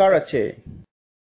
অধিকার আছে।